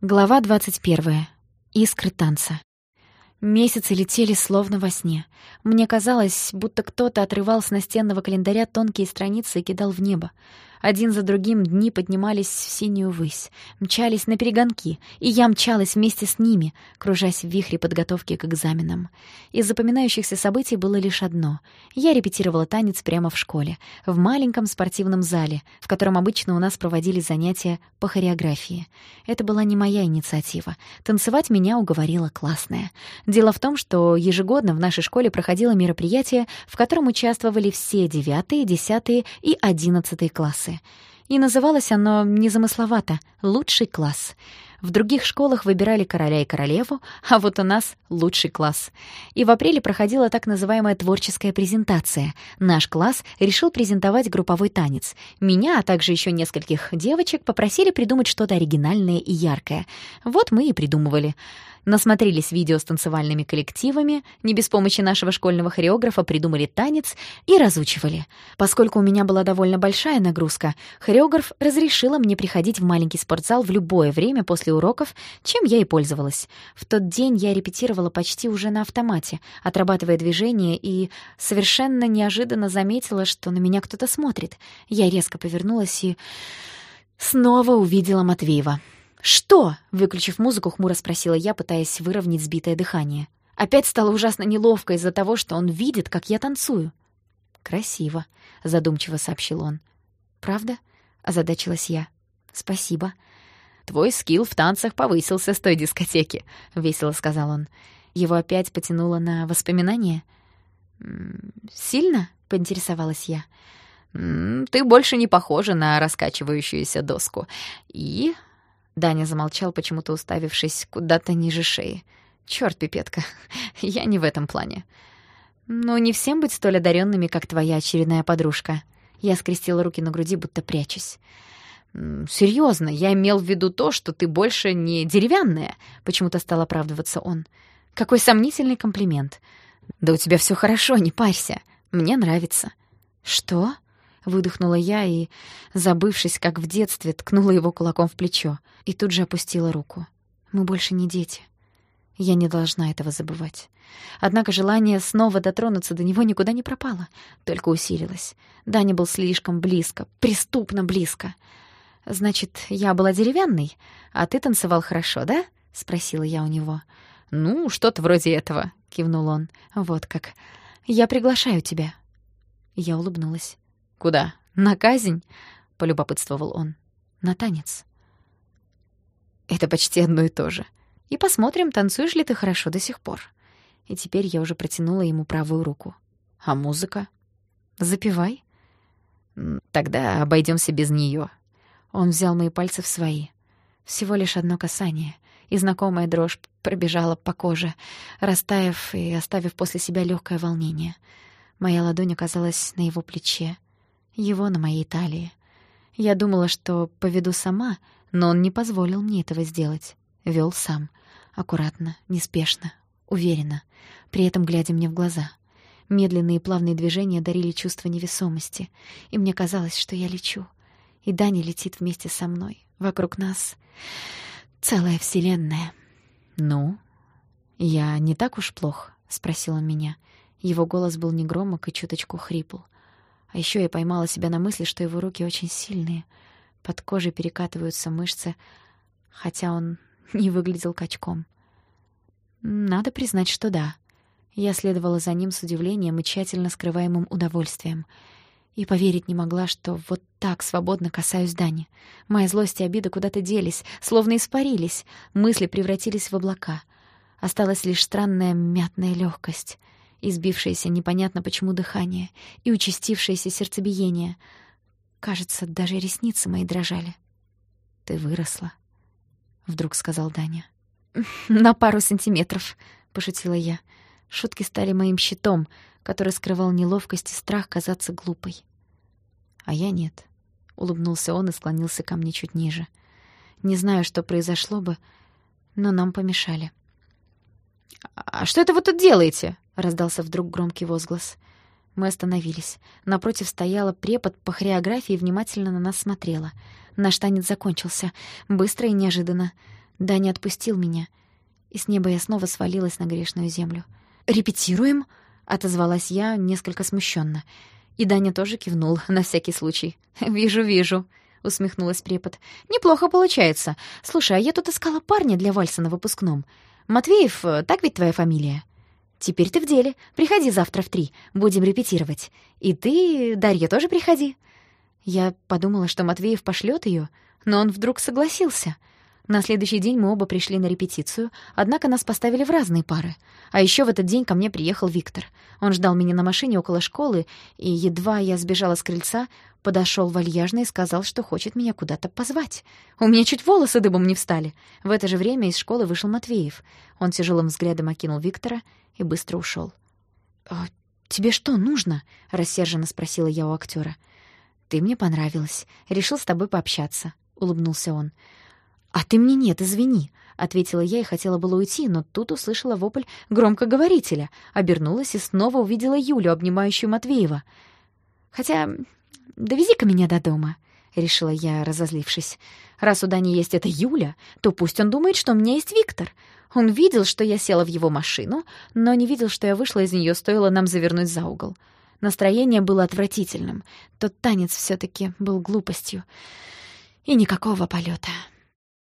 Глава 21. Искры танца. Месяцы летели словно во сне. Мне казалось, будто кто-то отрывал с настенного календаря тонкие страницы и кидал в небо. Один за другим дни поднимались в синюю высь, мчались на перегонки, и я мчалась вместе с ними, кружась в вихре подготовки к экзаменам. Из запоминающихся событий было лишь одно. Я репетировала танец прямо в школе, в маленьком спортивном зале, в котором обычно у нас проводились занятия по хореографии. Это была не моя инициатива. Танцевать меня уговорила классная. Дело в том, что ежегодно в нашей школе проходило мероприятие, в котором участвовали все девятые, десятые и одиннадцатые классы классы. И называлось оно незамысловато «Лучший класс». В других школах выбирали короля и королеву, а вот у нас — лучший класс. И в апреле проходила так называемая творческая презентация. Наш класс решил презентовать групповой танец. Меня, а также еще нескольких девочек попросили придумать что-то оригинальное и яркое. Вот мы и придумывали насмотрелись видео с танцевальными коллективами, не без помощи нашего школьного хореографа придумали танец и разучивали. Поскольку у меня была довольно большая нагрузка, хореограф разрешила мне приходить в маленький спортзал в любое время после уроков, чем я и пользовалась. В тот день я репетировала почти уже на автомате, отрабатывая движения, и совершенно неожиданно заметила, что на меня кто-то смотрит. Я резко повернулась и снова увидела Матвеева. «Что?» — выключив музыку, хмуро спросила я, пытаясь выровнять сбитое дыхание. Опять стало ужасно неловко из-за того, что он видит, как я танцую. «Красиво», — задумчиво сообщил он. «Правда?» — озадачилась я. «Спасибо». «Твой скилл в танцах повысился с той дискотеки», — весело сказал он. Его опять потянуло на воспоминания. «Сильно?» — поинтересовалась я. «Ты больше не похожа на раскачивающуюся доску. И Даня замолчал, почему-то уставившись куда-то ниже шеи. Чёрт, пипетка, я не в этом плане. Ну, не всем быть столь одаренными, как твоя очередная подружка. Я скрестила руки на груди, будто прячусь. Серьезно, я имел в виду то, что ты больше не деревянная, почему-то стал оправдываться он. Какой сомнительный комплимент. Да у тебя все хорошо, не парься. Мне нравится. Что? Выдохнула я и, забывшись, как в детстве, ткнула его кулаком в плечо и тут же опустила руку. Мы больше не дети. Я не должна этого забывать. Однако желание снова дотронуться до него никуда не пропало, только усилилось. Даня был слишком близко, преступно близко. «Значит, я была деревянной, а ты танцевал хорошо, да?» — спросила я у него. «Ну, что-то вроде этого», — кивнул он. «Вот как. Я приглашаю тебя». Я улыбнулась. «Куда? На казнь?» — полюбопытствовал он. «На танец». «Это почти одно и то же. И посмотрим, танцуешь ли ты хорошо до сих пор». И теперь я уже протянула ему правую руку. «А музыка?» «Запивай». «Тогда обойдемся без нее. Он взял мои пальцы в свои. Всего лишь одно касание, и знакомая дрожь пробежала по коже, растаяв и оставив после себя легкое волнение. Моя ладонь оказалась на его плече, его на моей талии. Я думала, что поведу сама, но он не позволил мне этого сделать. Вел сам. Аккуратно, неспешно, уверенно, при этом глядя мне в глаза. Медленные и плавные движения дарили чувство невесомости, и мне казалось, что я лечу. И Дани летит вместе со мной. Вокруг нас целая вселенная. «Ну, я не так уж плох?» — спросил он меня. Его голос был негромок и чуточку хрипл. А еще я поймала себя на мысли, что его руки очень сильные. Под кожей перекатываются мышцы, хотя он не выглядел качком. Надо признать, что да. Я следовала за ним с удивлением и тщательно скрываемым удовольствием. И поверить не могла, что вот так свободно касаюсь Дани. Моя злость и обида куда-то делись, словно испарились, мысли превратились в облака. Осталась лишь странная мятная легкость — избившееся непонятно почему дыхание и участившееся сердцебиение. Кажется, даже ресницы мои дрожали. «Ты выросла», — вдруг сказал Даня. «На пару сантиметров», — пошутила я. Шутки стали моим щитом, который скрывал неловкость и страх казаться глупой. «А я нет», — улыбнулся он и склонился ко мне чуть ниже. «Не знаю, что произошло бы, но нам помешали». «А что это вы тут делаете?» раздался вдруг громкий возглас. Мы остановились. Напротив стояла препод по хореографии и внимательно на нас смотрела. Наш танец закончился. Быстро и неожиданно. Даня отпустил меня, и с неба я снова свалилась на грешную землю. «Репетируем?» — отозвалась я несколько смущенно. И Даня тоже кивнул, на всякий случай. «Вижу, вижу», — усмехнулась препод. «Неплохо получается. Слушай, а я тут искала парня для вальса на выпускном. Матвеев, так ведь твоя фамилия?» «Теперь ты в деле. Приходи завтра в три. Будем репетировать. И ты, Дарья, тоже приходи». Я подумала, что Матвеев пошлет ее, но он вдруг согласился — на следующий день мы оба пришли на репетицию, однако нас поставили в разные пары. А еще в этот день ко мне приехал Виктор. Он ждал меня на машине около школы, и едва я сбежала с крыльца, подошел вальяжно и сказал, что хочет меня куда-то позвать. У меня чуть волосы дыбом не встали. В это же время из школы вышел Матвеев. Он тяжелым взглядом окинул Виктора и быстро ушел. «А тебе что нужно?» — рассерженно спросила я у актера. «Ты мне понравилась. Решил с тобой пообщаться», — улыбнулся он. «А ты мне нет, извини», — ответила я и хотела было уйти, но тут услышала вопль громкоговорителя, обернулась и снова увидела Юлю, обнимающую Матвеева. «Хотя довези-ка меня до дома», — решила я, разозлившись. «Раз у Дани есть эта Юля, то пусть он думает, что у меня есть Виктор. Он видел, что я села в его машину, но не видел, что я вышла из нее, стоило нам завернуть за угол. Настроение было отвратительным. Тот танец все таки был глупостью. И никакого полета.